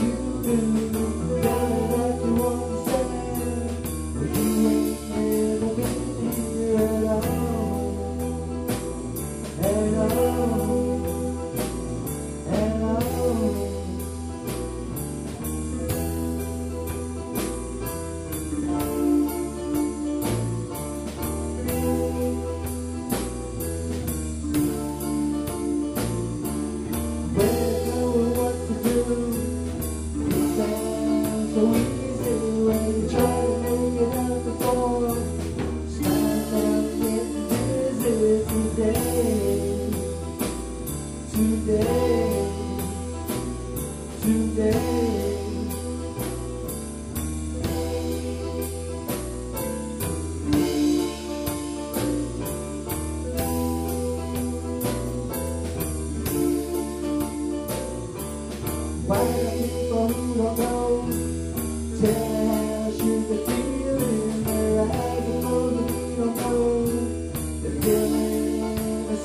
you will. Música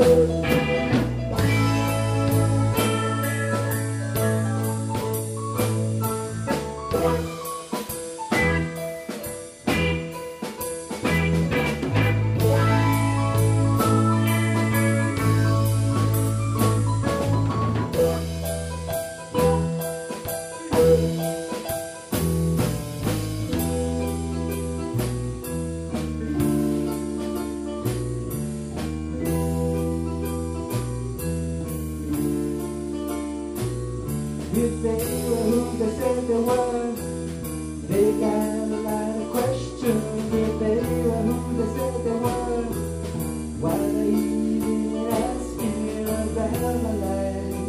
I do, If they were who they said they were, they got a lot of questions. If they were who they said they were, why they even asking about my life,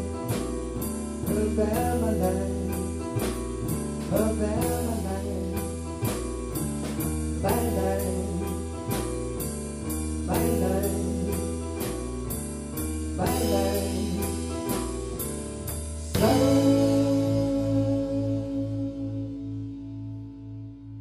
about my life,